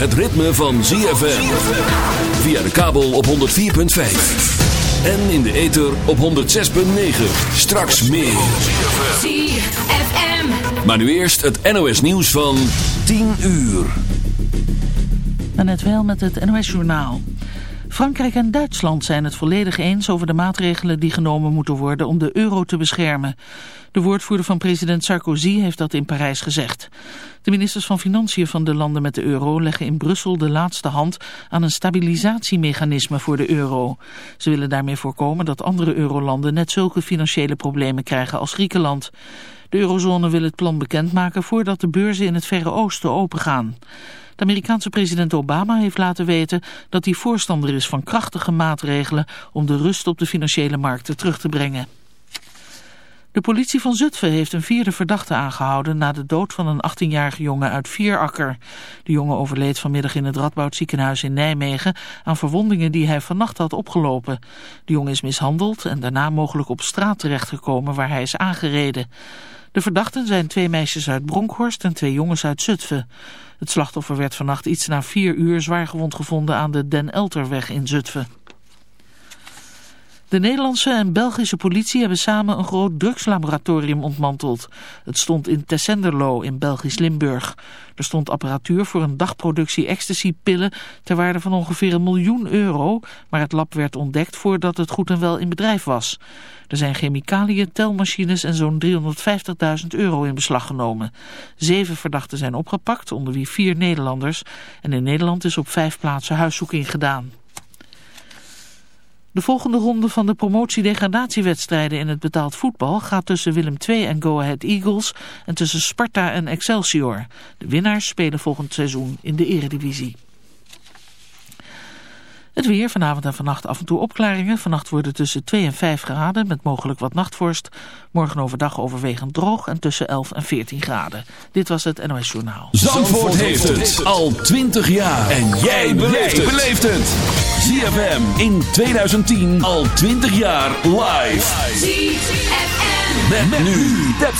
het ritme van ZFM. Via de kabel op 104.5. En in de ether op 106.9. Straks meer. ZFM. Maar nu eerst het NOS nieuws van 10 uur. En net wel met het NOS-journaal. Frankrijk en Duitsland zijn het volledig eens over de maatregelen die genomen moeten worden om de euro te beschermen. De woordvoerder van president Sarkozy heeft dat in Parijs gezegd. De ministers van Financiën van de landen met de euro leggen in Brussel de laatste hand aan een stabilisatiemechanisme voor de euro. Ze willen daarmee voorkomen dat andere eurolanden net zulke financiële problemen krijgen als Griekenland. De eurozone wil het plan bekendmaken voordat de beurzen in het Verre Oosten opengaan. De Amerikaanse president Obama heeft laten weten dat hij voorstander is van krachtige maatregelen om de rust op de financiële markten terug te brengen. De politie van Zutphen heeft een vierde verdachte aangehouden na de dood van een 18-jarige jongen uit Vierakker. De jongen overleed vanmiddag in het Radboud ziekenhuis in Nijmegen aan verwondingen die hij vannacht had opgelopen. De jongen is mishandeld en daarna mogelijk op straat terechtgekomen waar hij is aangereden. De verdachten zijn twee meisjes uit Bronkhorst en twee jongens uit Zutphen. Het slachtoffer werd vannacht iets na vier uur zwaargewond gevonden aan de Den Elterweg in Zutphen. De Nederlandse en Belgische politie hebben samen een groot drugslaboratorium ontmanteld. Het stond in Tessenderlo in Belgisch Limburg. Er stond apparatuur voor een dagproductie ecstasy-pillen ter waarde van ongeveer een miljoen euro, maar het lab werd ontdekt voordat het goed en wel in bedrijf was. Er zijn chemicaliën, telmachines en zo'n 350.000 euro in beslag genomen. Zeven verdachten zijn opgepakt, onder wie vier Nederlanders. En in Nederland is op vijf plaatsen huiszoeking gedaan. De volgende ronde van de promotie-degradatiewedstrijden in het betaald voetbal gaat tussen Willem II en Go Ahead Eagles en tussen Sparta en Excelsior. De winnaars spelen volgend seizoen in de eredivisie. Het weer vanavond en vannacht af en toe opklaringen. Vannacht worden tussen 2 en 5 graden met mogelijk wat nachtvorst. Morgen overdag overwegend droog en tussen 11 en 14 graden. Dit was het NOS Journaal. Zandvoort, heeft het al 20 jaar. En jij beleeft het. ZFM in 2010 al 20 jaar live. ZFM. Met, met nu. Tap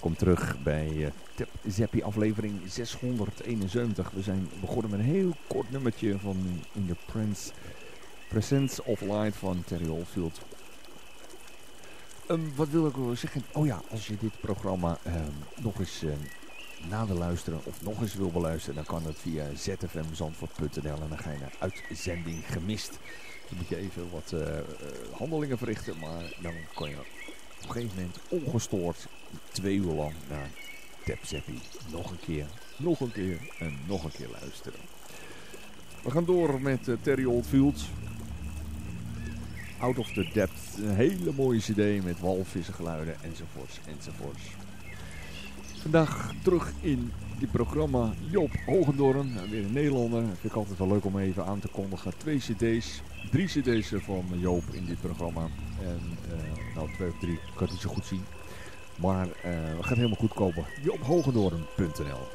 Welkom terug bij uh, aflevering 671. We zijn begonnen met een heel kort nummertje van In the Prince Presence of Light van Terry Oldfield. Um, wat wil ik wel zeggen? Oh ja, als je dit programma um, nog eens uh, na de luisteren of nog eens wil beluisteren, dan kan dat via zfmzandvoort.nl en dan ga je naar uitzending gemist. Dan moet je even wat uh, uh, handelingen verrichten, maar dan kan je op een gegeven moment ongestoord twee uur lang naar Tap Nog een keer, nog een keer en nog een keer luisteren. We gaan door met uh, Terry Oldfield. Out of the Depth. Een hele mooie cd met walvissengeluiden enzovoorts enzovoorts. Vandaag terug in dit programma Joop Hogendoorn. Weer een Nederlander. Vind ik altijd wel leuk om even aan te kondigen. Twee cd's. Drie cd's van Joop in dit programma. En uh, nou twee of drie. Kan het niet zo goed zien. Maar uh, het gaat helemaal goed komen. Joophogendoorn.nl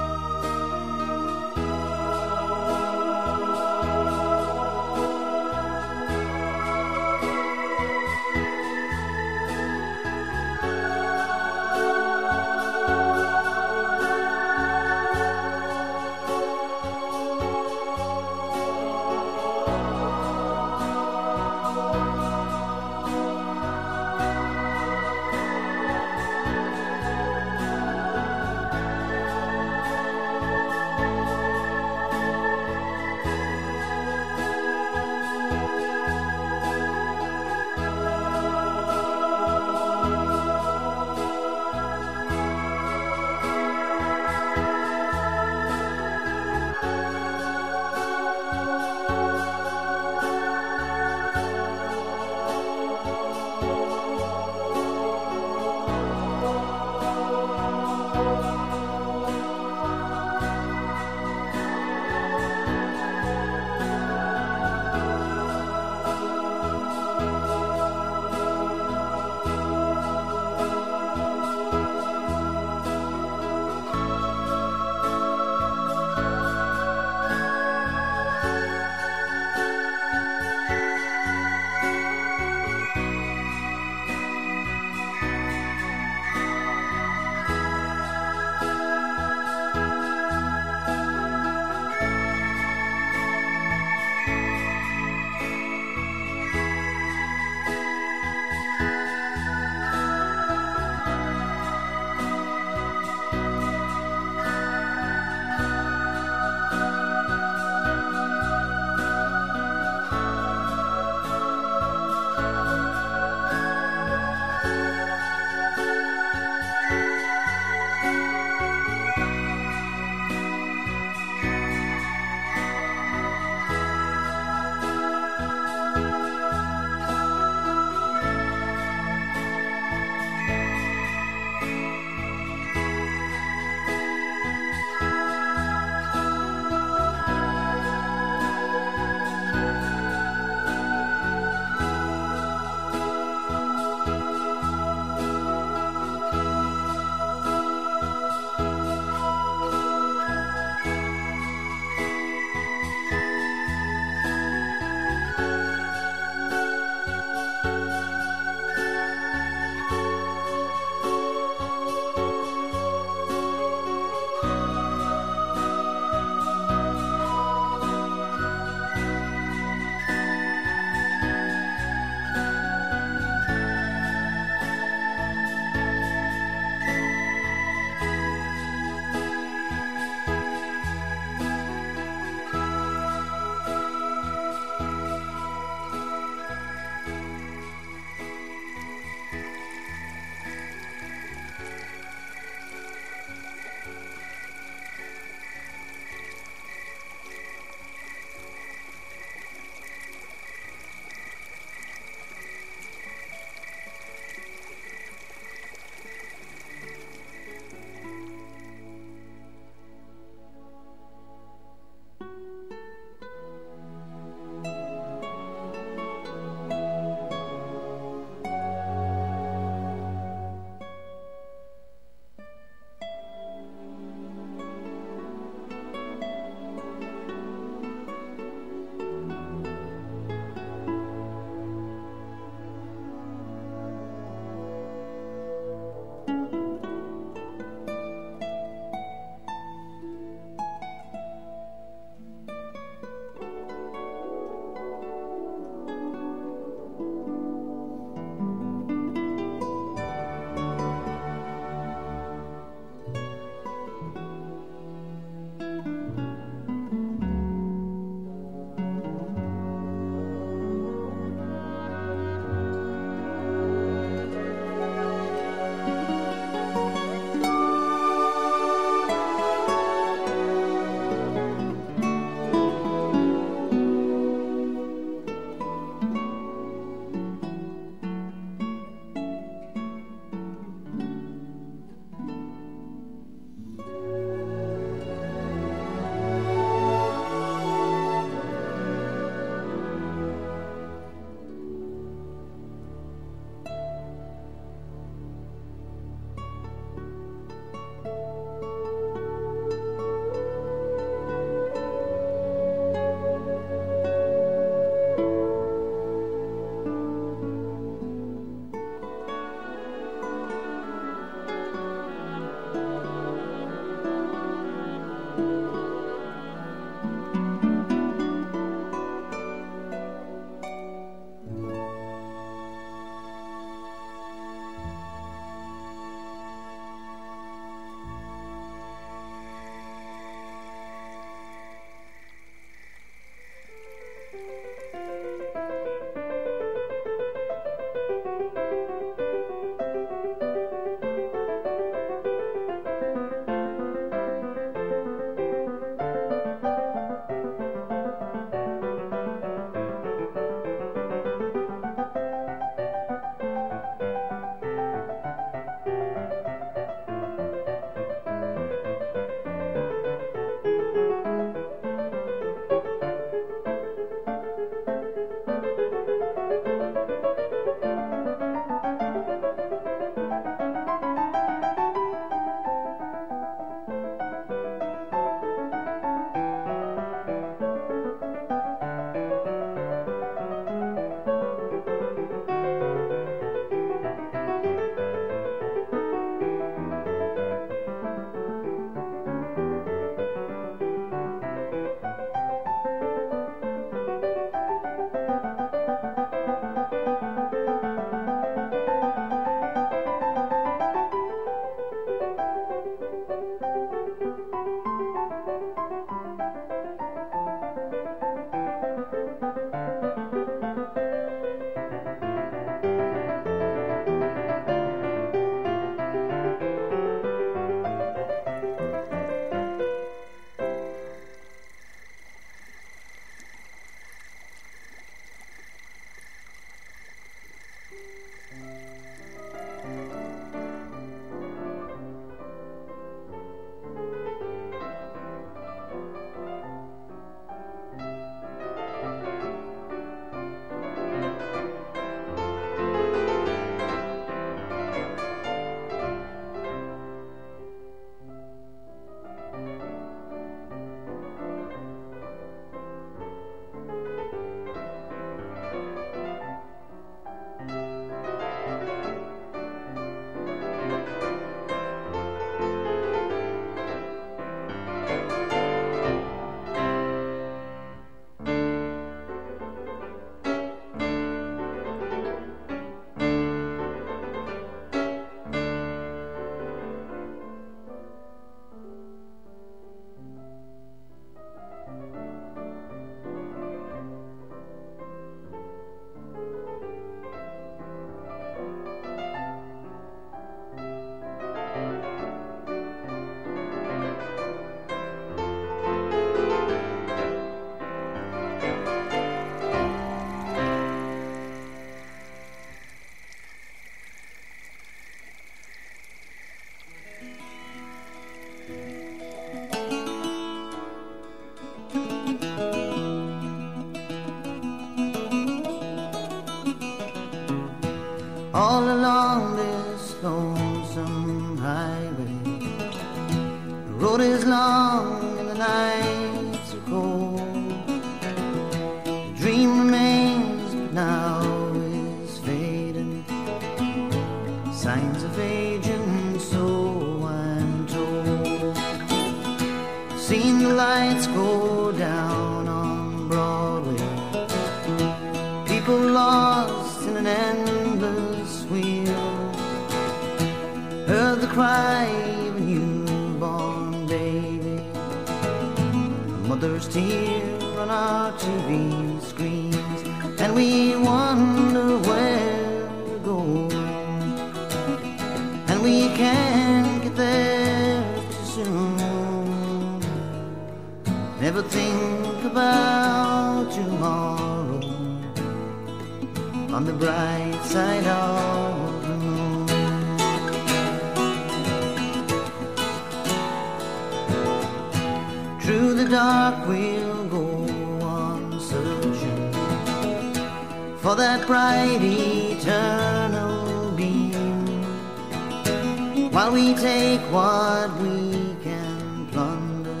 While we take what we can plunder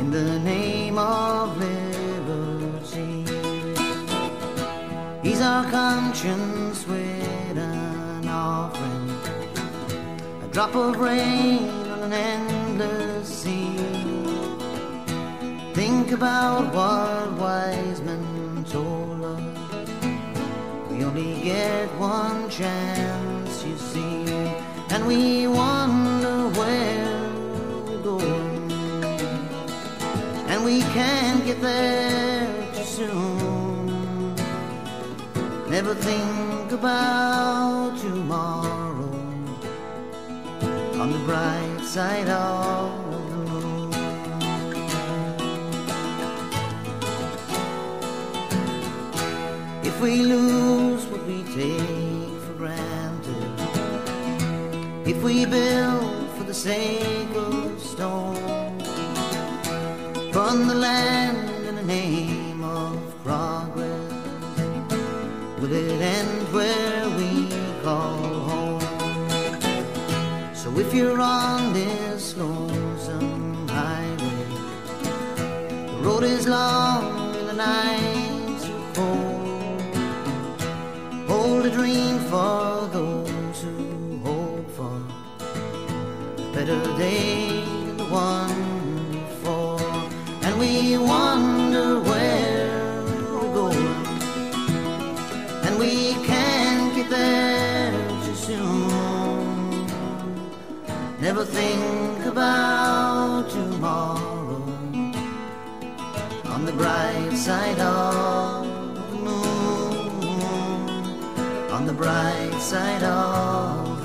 in the name of liberty. He's our conscience with an offering, a drop of rain on an endless sea. Think about what wise men told us. We only get one chance, you see, and we wonder where we're going, and we can't get there too soon. Never think about tomorrow on the bright side of. If we lose what we take if we build for the sake of stone, from the land in the name of progress, will it end where we call home? So if you're on this lonesome highway, the road is long and the nights are cold. Hold a dream for those better day than the one before. And we wonder where we're going, and we can't get there too soon. Never think about tomorrow on the bright side of the moon. On the bright side of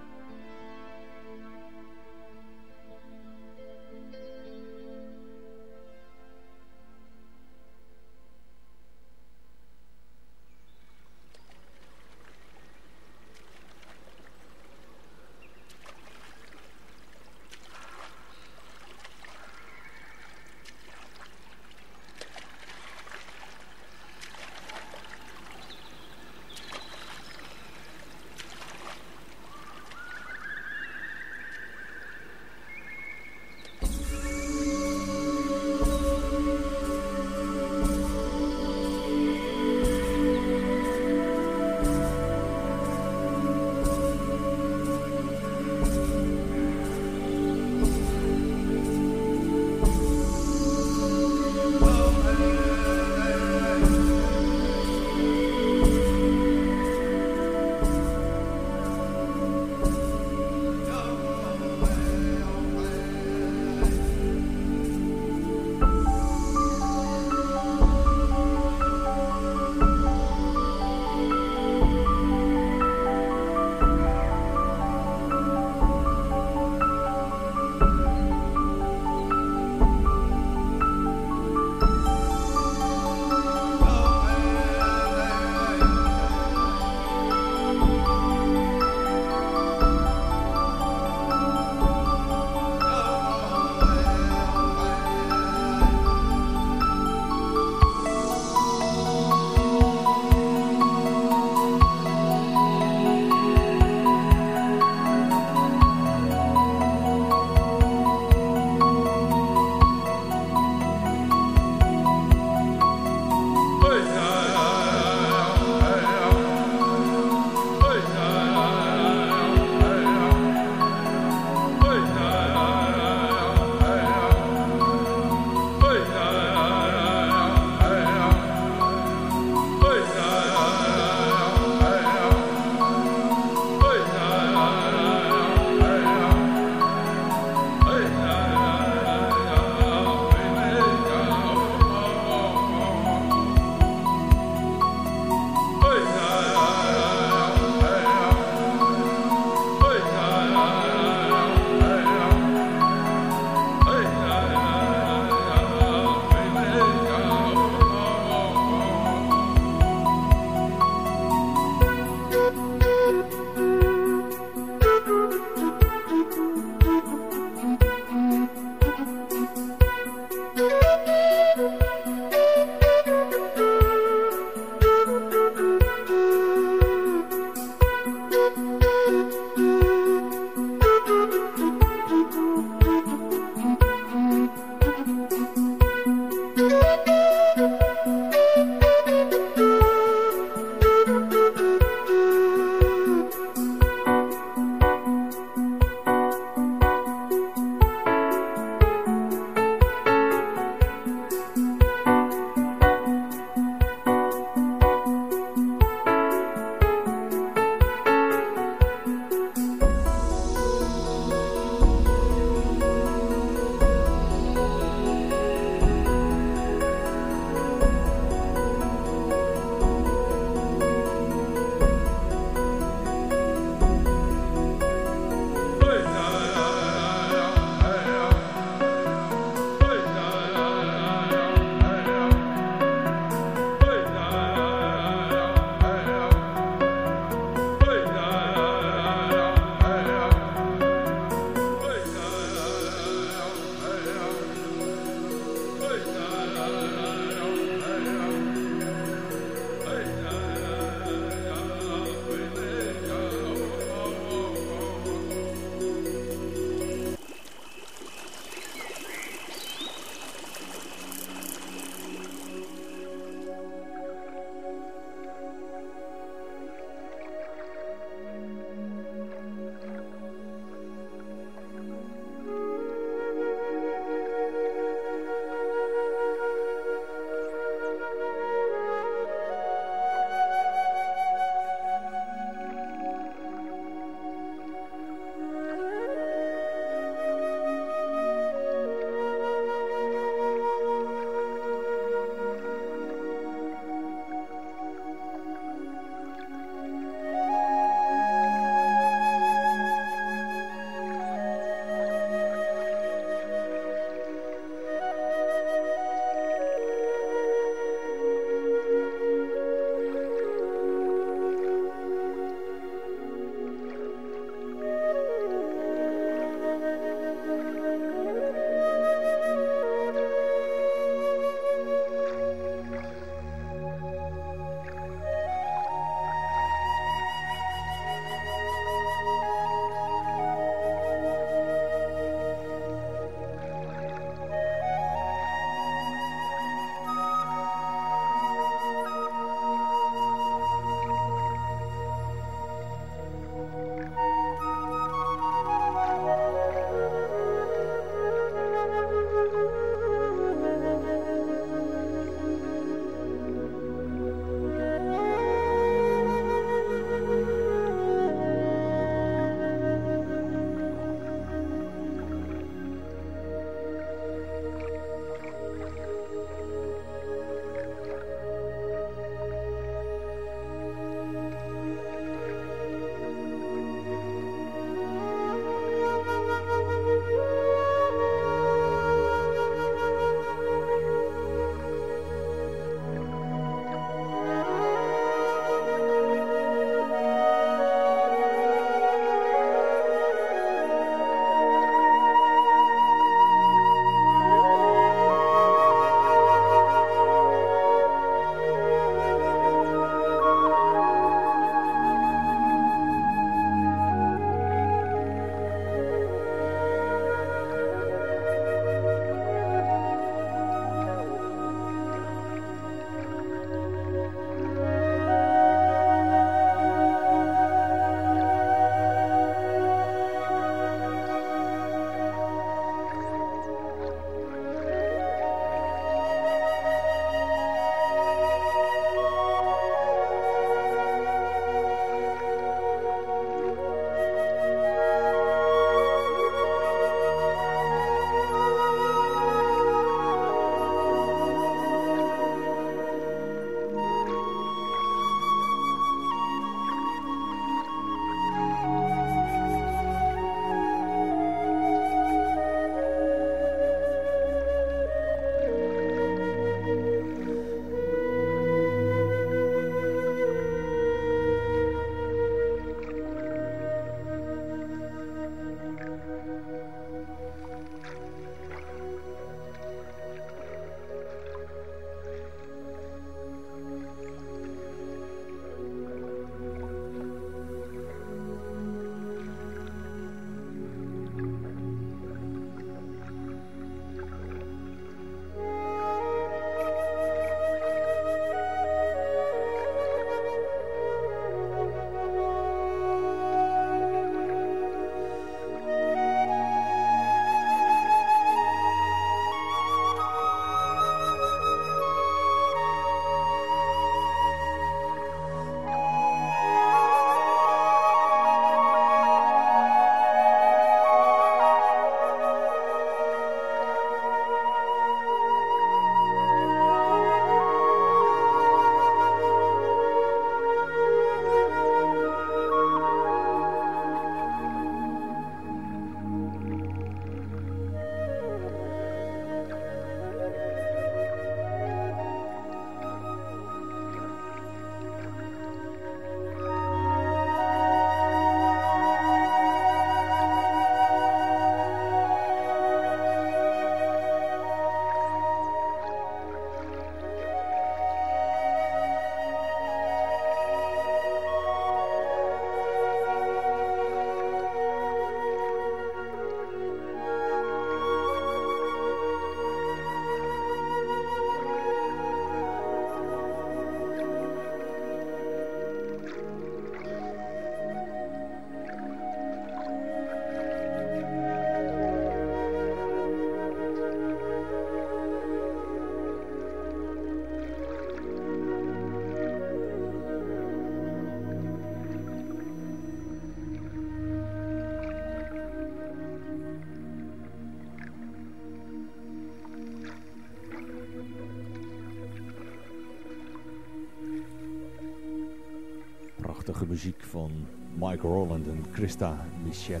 Muziek van Mike Roland en Christa Michel.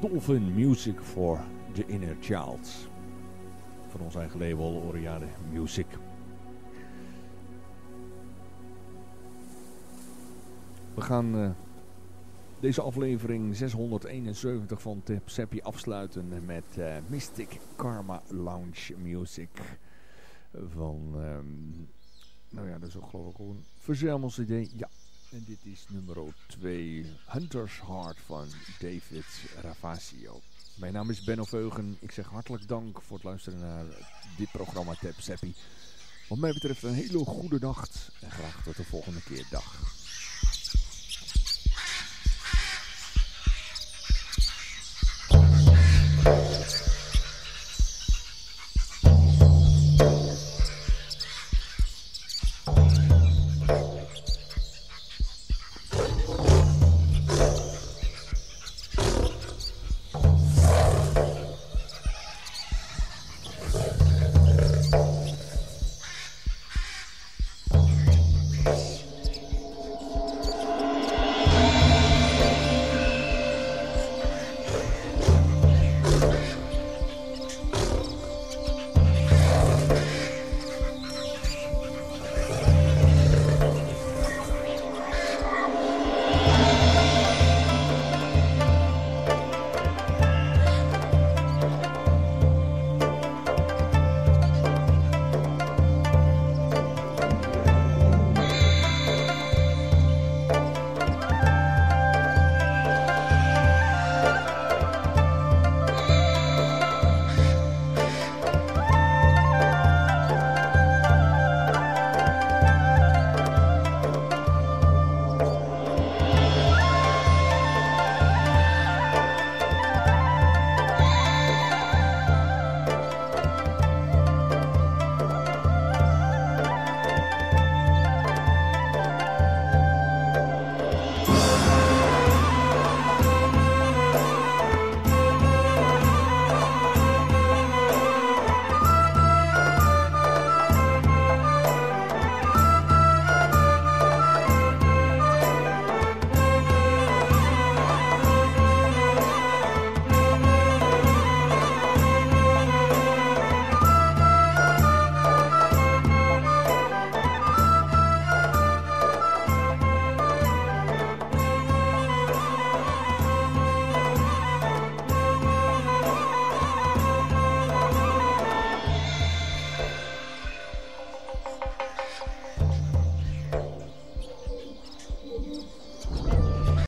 Dolphin Music for the Inner Child. Van ons eigen label Oriade Music. We gaan uh, deze aflevering 671 van Seppi afsluiten met uh, Mystic Karma Lounge Music. Van, um, nou ja, dat is ook geloof ik een verzamelcd. Ja, en dit is nummer 2, Hunter's Heart van David Ravasio. Mijn naam is Benno Veugen. Ik zeg hartelijk dank voor het luisteren naar dit programma Tap Seppi. Wat mij betreft een hele goede nacht en graag tot de volgende keer. Dag.